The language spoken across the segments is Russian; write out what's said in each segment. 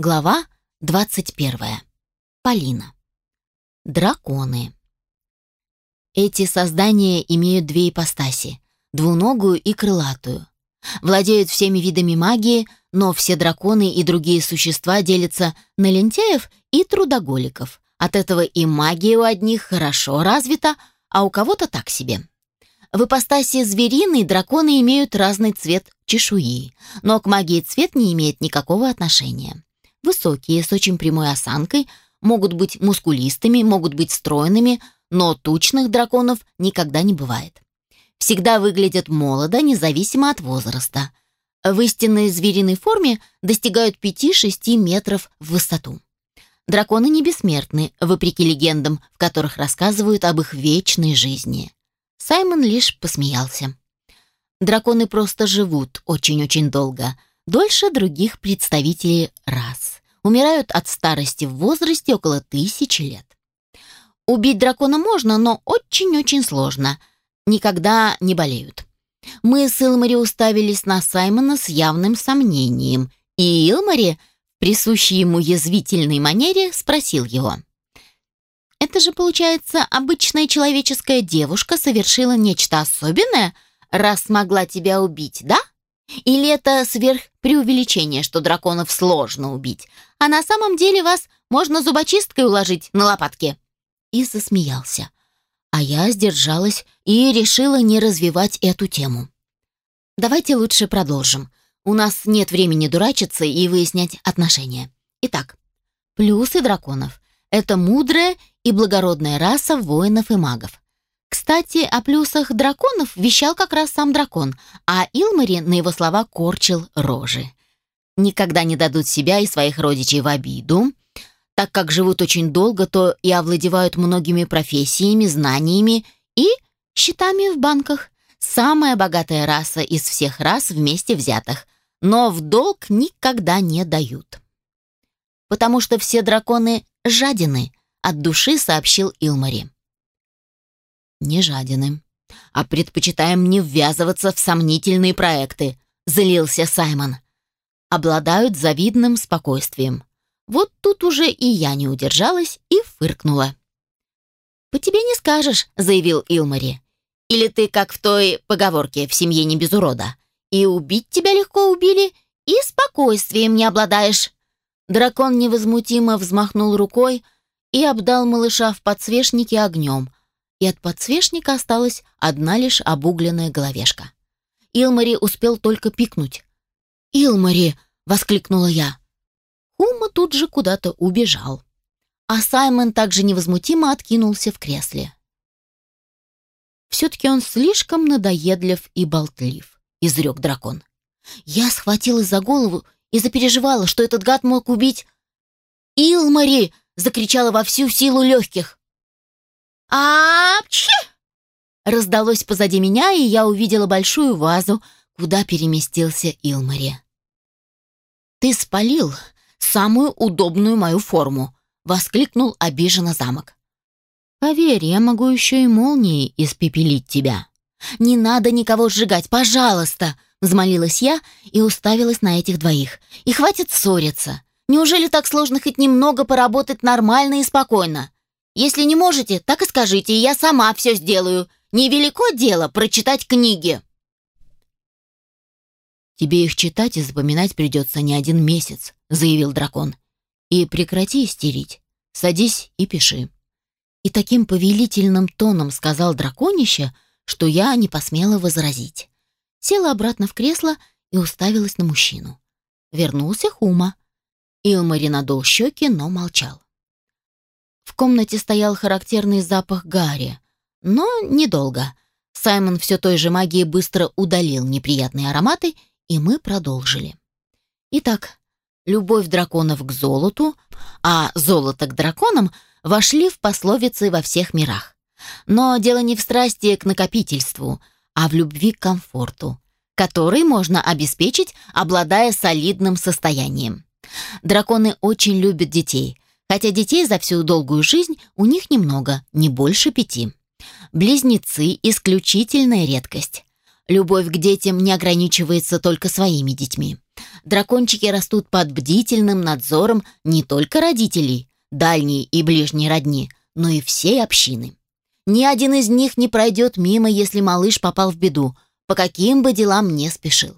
Глава 21. Полина. Драконы. Эти создания имеют две ипостаси – двуногую и крылатую. Владеют всеми видами магии, но все драконы и другие существа делятся на лентяев и трудоголиков. От этого и магия у одних хорошо развита, а у кого-то так себе. В ипостаси звериной драконы имеют разный цвет чешуи, но к магии цвет не имеет никакого отношения. Высокие, с очень прямой осанкой, могут быть мускулистыми, могут быть стройными, но тучных драконов никогда не бывает. Всегда выглядят молодо, независимо от возраста. В истинной звериной форме достигают 5-6 метров в высоту. Драконы не бессмертны, вопреки легендам, в которых рассказывают об их вечной жизни. Саймон лишь посмеялся. Драконы просто живут очень-очень долго, дольше других представителей рас. Умирают от старости в возрасте около тысячи лет. Убить дракона можно, но очень-очень сложно. Никогда не болеют. Мы с Илмари уставились на Саймона с явным сомнением, и Илмари, присущей ему язвительной манере, спросил его. «Это же, получается, обычная человеческая девушка совершила нечто особенное, раз смогла тебя убить, да?» Или это сверхпреувеличение, что драконов сложно убить, а на самом деле вас можно зубочисткой уложить на лопатки?» И засмеялся. А я сдержалась и решила не развивать эту тему. Давайте лучше продолжим. У нас нет времени дурачиться и выяснять отношения. Итак, плюсы драконов — это мудрая и благородная раса воинов и магов. Кстати, о плюсах драконов вещал как раз сам дракон, а Илмари на его слова корчил рожи. Никогда не дадут себя и своих родичей в обиду, так как живут очень долго, то и овладевают многими профессиями, знаниями и счетами в банках. Самая богатая раса из всех рас вместе взятых, но в долг никогда не дают. Потому что все драконы жадины, от души сообщил Илмари не жадины, а предпочитаем не ввязываться в сомнительные проекты», — злился Саймон. «Обладают завидным спокойствием. Вот тут уже и я не удержалась и фыркнула». «По тебе не скажешь», — заявил Илмари. «Или ты, как в той поговорке «в семье не без урода», и убить тебя легко убили, и спокойствием не обладаешь». Дракон невозмутимо взмахнул рукой и обдал малыша в подсвечнике огнем, и от подсвечника осталась одна лишь обугленная головешка. Илмари успел только пикнуть. «Илмари!» — воскликнула я. Хума тут же куда-то убежал. А Саймон также невозмутимо откинулся в кресле. «Все-таки он слишком надоедлив и болтлив», — изрек дракон. Я схватилась за голову и запереживала, что этот гад мог убить... «Илмари!» — закричала во всю силу легких а Раздалось позади меня, и я увидела большую вазу, куда переместился Илмари. «Ты спалил самую удобную мою форму!» — воскликнул обиженно замок. «Поверь, я могу еще и молнией испепелить тебя. Не надо никого сжигать, пожалуйста!» — взмолилась я и уставилась на этих двоих. «И хватит ссориться. Неужели так сложно хоть немного поработать нормально и спокойно? Если не можете, так и скажите, я сама все сделаю. Невелико дело прочитать книги». «Тебе их читать и запоминать придется не один месяц», — заявил дракон. «И прекрати истерить. Садись и пиши». И таким повелительным тоном сказал драконище, что я не посмела возразить. Села обратно в кресло и уставилась на мужчину. Вернулся Хума. Илмари надул щеки, но молчал. В комнате стоял характерный запах гари. Но недолго. Саймон все той же магией быстро удалил неприятные ароматы, и мы продолжили. Итак, любовь драконов к золоту, а золото к драконам вошли в пословицы во всех мирах. Но дело не в страсти к накопительству, а в любви к комфорту, который можно обеспечить, обладая солидным состоянием. Драконы очень любят детей, хотя детей за всю долгую жизнь у них немного, не больше пяти. Близнецы – исключительная редкость. Любовь к детям не ограничивается только своими детьми. Дракончики растут под бдительным надзором не только родителей, дальней и ближней родни, но и всей общины. Ни один из них не пройдет мимо, если малыш попал в беду, по каким бы делам не спешил.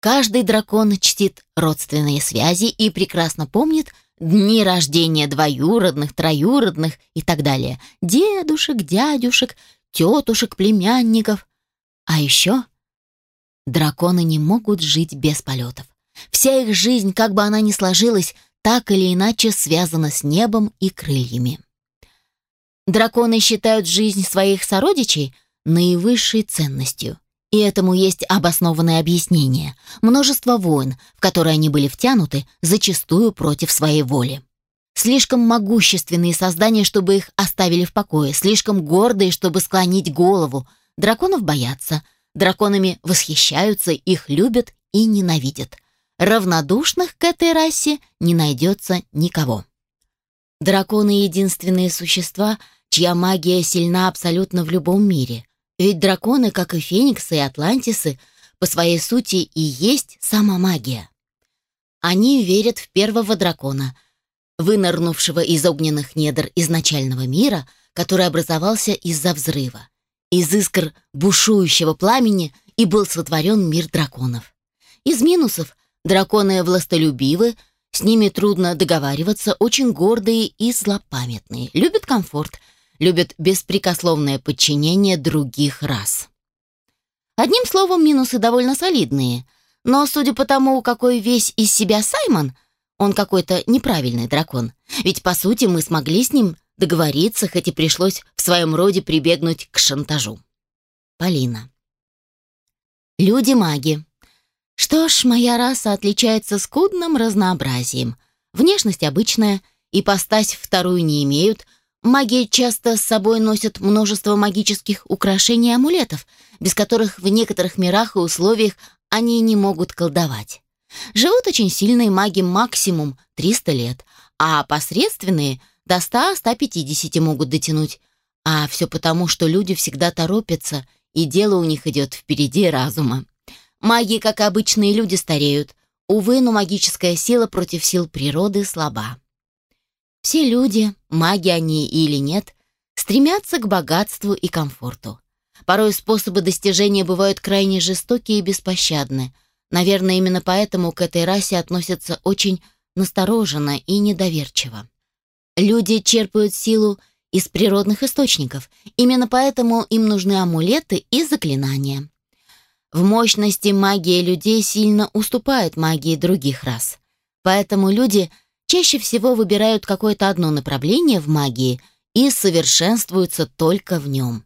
Каждый дракон чтит родственные связи и прекрасно помнит дни рождения двоюродных, троюродных и так далее, дедушек, дядюшек, тетушек, племянников. А еще драконы не могут жить без полетов. Вся их жизнь, как бы она ни сложилась, так или иначе связана с небом и крыльями. Драконы считают жизнь своих сородичей наивысшей ценностью. И этому есть обоснованное объяснение. Множество войн, в которые они были втянуты, зачастую против своей воли. Слишком могущественные создания, чтобы их оставили в покое, слишком гордые, чтобы склонить голову. Драконов боятся, драконами восхищаются, их любят и ненавидят. Равнодушных к этой расе не найдется никого. Драконы — единственные существа, чья магия сильна абсолютно в любом мире. Ведь драконы, как и фениксы и атлантисы, по своей сути и есть сама магия. Они верят в первого дракона, вынырнувшего из огненных недр изначального мира, который образовался из-за взрыва, из искр бушующего пламени и был сотворен мир драконов. Из минусов драконы властолюбивы, с ними трудно договариваться, очень гордые и злопамятные, любят комфорт, любят беспрекословное подчинение других рас. Одним словом, минусы довольно солидные, но судя по тому, какой весь из себя Саймон, он какой-то неправильный дракон. Ведь, по сути, мы смогли с ним договориться, хоть и пришлось в своем роде прибегнуть к шантажу. Полина. Люди-маги. Что ж, моя раса отличается скудным разнообразием. Внешность обычная, и постась вторую не имеют – Маги часто с собой носят множество магических украшений и амулетов, без которых в некоторых мирах и условиях они не могут колдовать. Живут очень сильные маги максимум 300 лет, а посредственные до 100-150 могут дотянуть. А все потому, что люди всегда торопятся, и дело у них идет впереди разума. Маги, как обычные люди, стареют. Увы, но магическая сила против сил природы слаба. Все люди, маги они или нет, стремятся к богатству и комфорту. Порой способы достижения бывают крайне жестокие и беспощадны. Наверное, именно поэтому к этой расе относятся очень настороженно и недоверчиво. Люди черпают силу из природных источников. Именно поэтому им нужны амулеты и заклинания. В мощности магия людей сильно уступает магии других рас. Поэтому люди чаще всего выбирают какое-то одно направление в магии и совершенствуются только в нем.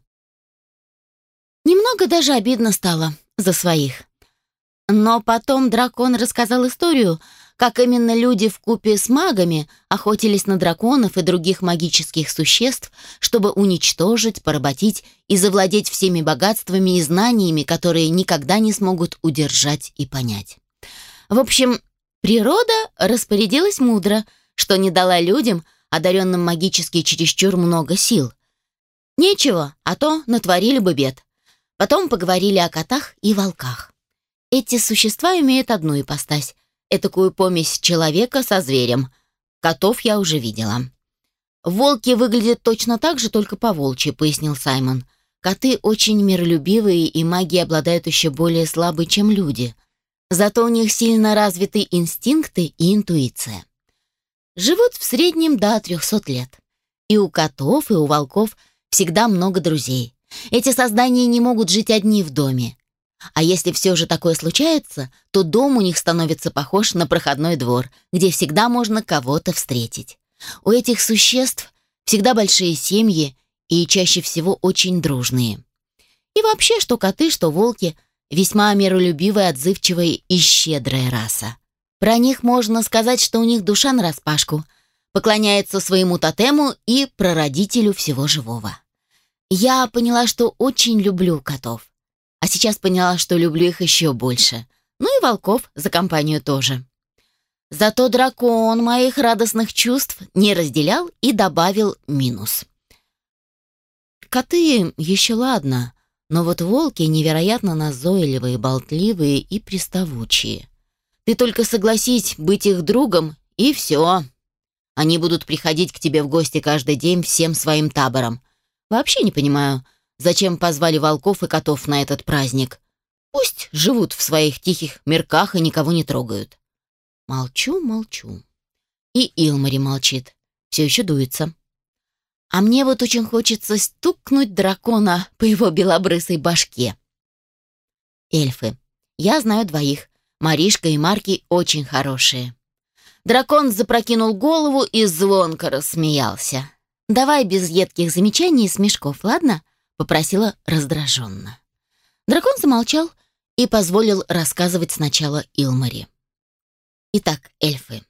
Немного даже обидно стало за своих. Но потом дракон рассказал историю, как именно люди в купе с магами охотились на драконов и других магических существ, чтобы уничтожить, поработить и завладеть всеми богатствами и знаниями, которые никогда не смогут удержать и понять. В общем, Природа распорядилась мудро, что не дала людям, одаренным магически чересчур много сил. Нечего, а то натворили бы бед. Потом поговорили о котах и волках. Эти существа имеют одну ипостась, этакую помесь человека со зверем. Котов я уже видела. «Волки выглядят точно так же, только по-волчьи», — пояснил Саймон. «Коты очень миролюбивые, и магией обладают еще более слабой, чем люди. Зато у них сильно развиты инстинкты и интуиция. Живут в среднем до 300 лет. И у котов, и у волков всегда много друзей. Эти создания не могут жить одни в доме. А если все же такое случается, то дом у них становится похож на проходной двор, где всегда можно кого-то встретить. У этих существ всегда большие семьи и чаще всего очень дружные. И вообще, что коты, что волки Весьма миролюбивая, отзывчивая и щедрая раса. Про них можно сказать, что у них душа нараспашку, поклоняется своему тотему и прародителю всего живого. Я поняла, что очень люблю котов. А сейчас поняла, что люблю их еще больше. Ну и волков за компанию тоже. Зато дракон моих радостных чувств не разделял и добавил минус. Коты еще ладно, но вот волки невероятно назойливые, болтливые и приставучие. Ты только согласись быть их другом, и все. Они будут приходить к тебе в гости каждый день всем своим табором. Вообще не понимаю, зачем позвали волков и котов на этот праздник. Пусть живут в своих тихих мирках и никого не трогают. Молчу, молчу. И Илмари молчит. Все еще дуется. А мне вот очень хочется стукнуть дракона по его белобрысой башке. Эльфы. Я знаю двоих. Маришка и Марки очень хорошие. Дракон запрокинул голову и звонко рассмеялся. «Давай без едких замечаний и смешков, ладно?» — попросила раздраженно. Дракон замолчал и позволил рассказывать сначала Илмари. Итак, эльфы.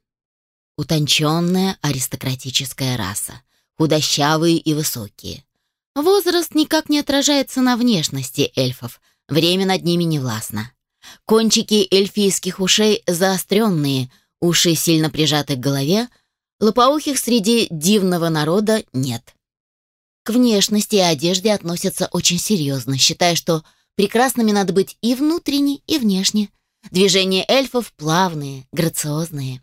Утонченная аристократическая раса худощавые и высокие. Возраст никак не отражается на внешности эльфов, время над ними не властно. Кончики эльфийских ушей заостренные, уши сильно прижаты к голове, лопоухих среди дивного народа нет. К внешности и одежде относятся очень серьезно, считая, что прекрасными надо быть и внутренне, и внешне. Движения эльфов плавные, грациозные.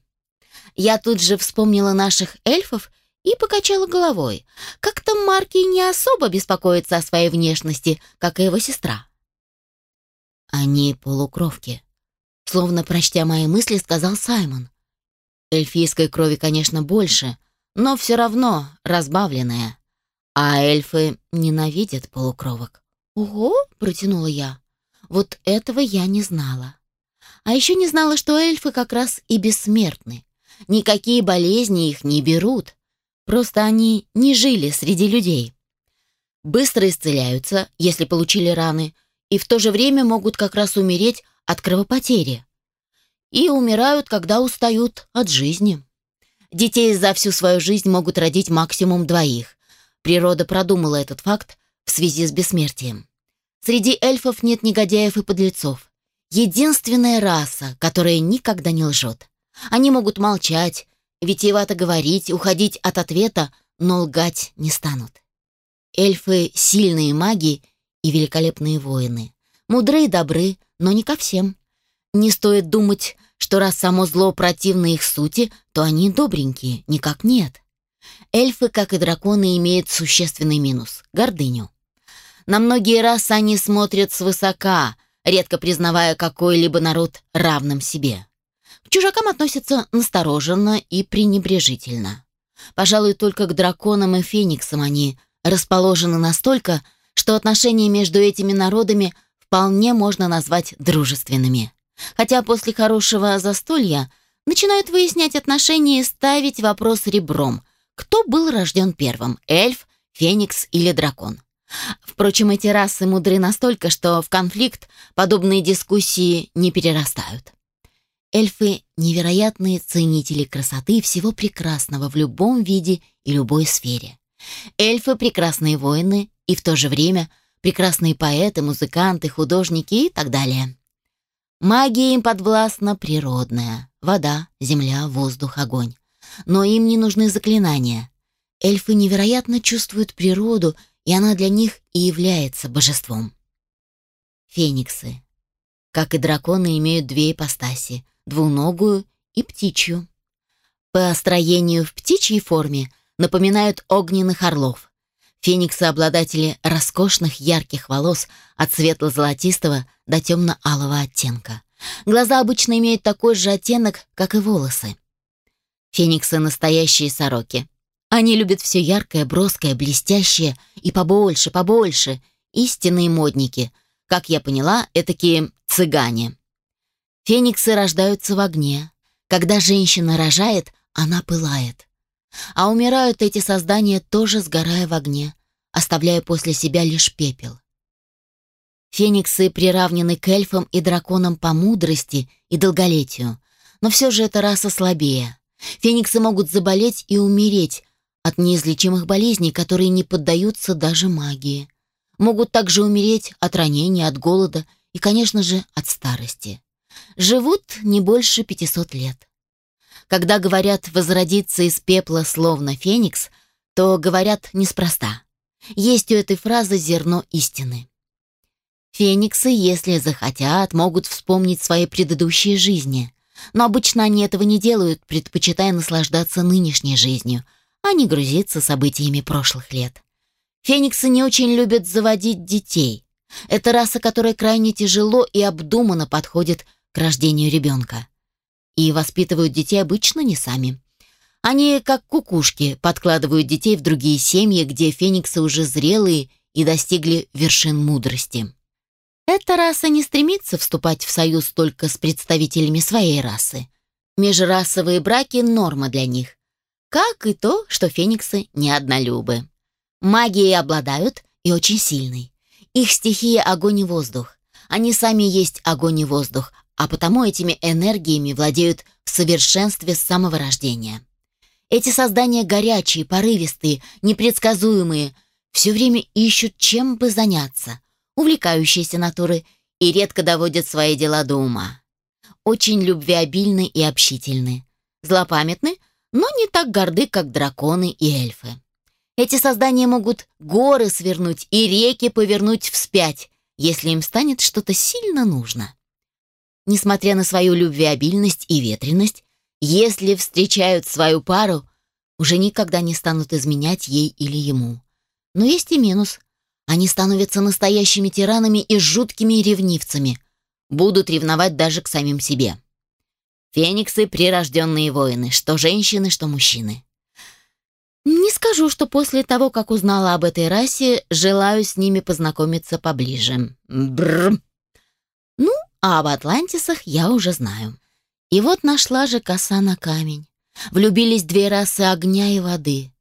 Я тут же вспомнила наших эльфов и покачала головой. Как-то Марки не особо беспокоится о своей внешности, как и его сестра. Они полукровки. Словно прочтя мои мысли, сказал Саймон. Эльфийской крови, конечно, больше, но все равно разбавленная. А эльфы ненавидят полукровок. «Ого!» — протянула я. «Вот этого я не знала. А еще не знала, что эльфы как раз и бессмертны. Никакие болезни их не берут. Просто они не жили среди людей. Быстро исцеляются, если получили раны, и в то же время могут как раз умереть от кровопотери. И умирают, когда устают от жизни. Детей за всю свою жизнь могут родить максимум двоих. Природа продумала этот факт в связи с бессмертием. Среди эльфов нет негодяев и подлецов. Единственная раса, которая никогда не лжет. Они могут молчать, Витиевато говорить, уходить от ответа, но лгать не станут. Эльфы — сильные маги и великолепные воины. Мудрые и добры, но не ко всем. Не стоит думать, что раз само зло противно их сути, то они добренькие, никак нет. Эльфы, как и драконы, имеют существенный минус — гордыню. На многие раз они смотрят свысока, редко признавая какой-либо народ равным себе чужакам относятся настороженно и пренебрежительно. Пожалуй, только к драконам и фениксам они расположены настолько, что отношения между этими народами вполне можно назвать дружественными. Хотя после хорошего застолья начинают выяснять отношения и ставить вопрос ребром, кто был рожден первым, эльф, феникс или дракон. Впрочем, эти расы мудры настолько, что в конфликт подобные дискуссии не перерастают. Эльфы — невероятные ценители красоты всего прекрасного в любом виде и любой сфере. Эльфы — прекрасные воины и в то же время прекрасные поэты, музыканты, художники и так далее. Магия им подвластна природная — вода, земля, воздух, огонь. Но им не нужны заклинания. Эльфы невероятно чувствуют природу, и она для них и является божеством. Фениксы. Как и драконы, имеют две ипостаси двуногую и птичью. По строению в птичьей форме напоминают огненных орлов. Фениксы — обладатели роскошных ярких волос от светло-золотистого до темно-алого оттенка. Глаза обычно имеют такой же оттенок, как и волосы. Фениксы — настоящие сороки. Они любят все яркое, броское, блестящее и побольше, побольше. Истинные модники. Как я поняла, этакие цыгане. Фениксы рождаются в огне. Когда женщина рожает, она пылает. А умирают эти создания тоже сгорая в огне, оставляя после себя лишь пепел. Фениксы приравнены к эльфам и драконам по мудрости и долголетию, но все же эта раса слабее. Фениксы могут заболеть и умереть от неизлечимых болезней, которые не поддаются даже магии. Могут также умереть от ранения, от голода и, конечно же, от старости живут не больше 500 лет. Когда говорят «возродиться из пепла словно феникс», то говорят неспроста. Есть у этой фразы зерно истины. Фениксы, если захотят, могут вспомнить свои предыдущие жизни. Но обычно они этого не делают, предпочитая наслаждаться нынешней жизнью, а не грузиться событиями прошлых лет. Фениксы не очень любят заводить детей. Это раса, которая крайне тяжело и обдуманно подходит к рождению ребенка. И воспитывают детей обычно не сами. Они, как кукушки, подкладывают детей в другие семьи, где фениксы уже зрелые и достигли вершин мудрости. Эта раса не стремится вступать в союз только с представителями своей расы. Межрасовые браки – норма для них. Как и то, что фениксы не однолюбы. Магией обладают и очень сильной. Их стихия – огонь и воздух. Они сами есть огонь и воздух, а потому этими энергиями владеют в совершенстве с самого рождения. Эти создания горячие, порывистые, непредсказуемые, все время ищут, чем бы заняться, увлекающиеся натуры и редко доводят свои дела до ума. Очень любвеобильны и общительны, злопамятны, но не так горды, как драконы и эльфы. Эти создания могут горы свернуть и реки повернуть вспять, если им станет что-то сильно нужно. Несмотря на свою любвеобильность и ветренность, если встречают свою пару, уже никогда не станут изменять ей или ему. Но есть и минус. Они становятся настоящими тиранами и жуткими ревнивцами. Будут ревновать даже к самим себе. Фениксы — прирожденные воины, что женщины, что мужчины. Не скажу, что после того, как узнала об этой расе, желаю с ними познакомиться поближе. Бррр. Ну, а об Атлантисах я уже знаю. И вот нашла же коса на камень. Влюбились две расы огня и воды.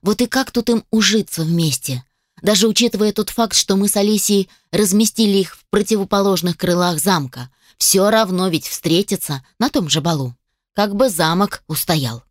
Вот и как тут им ужиться вместе? Даже учитывая тот факт, что мы с Алисией разместили их в противоположных крылах замка, все равно ведь встретиться на том же балу. Как бы замок устоял.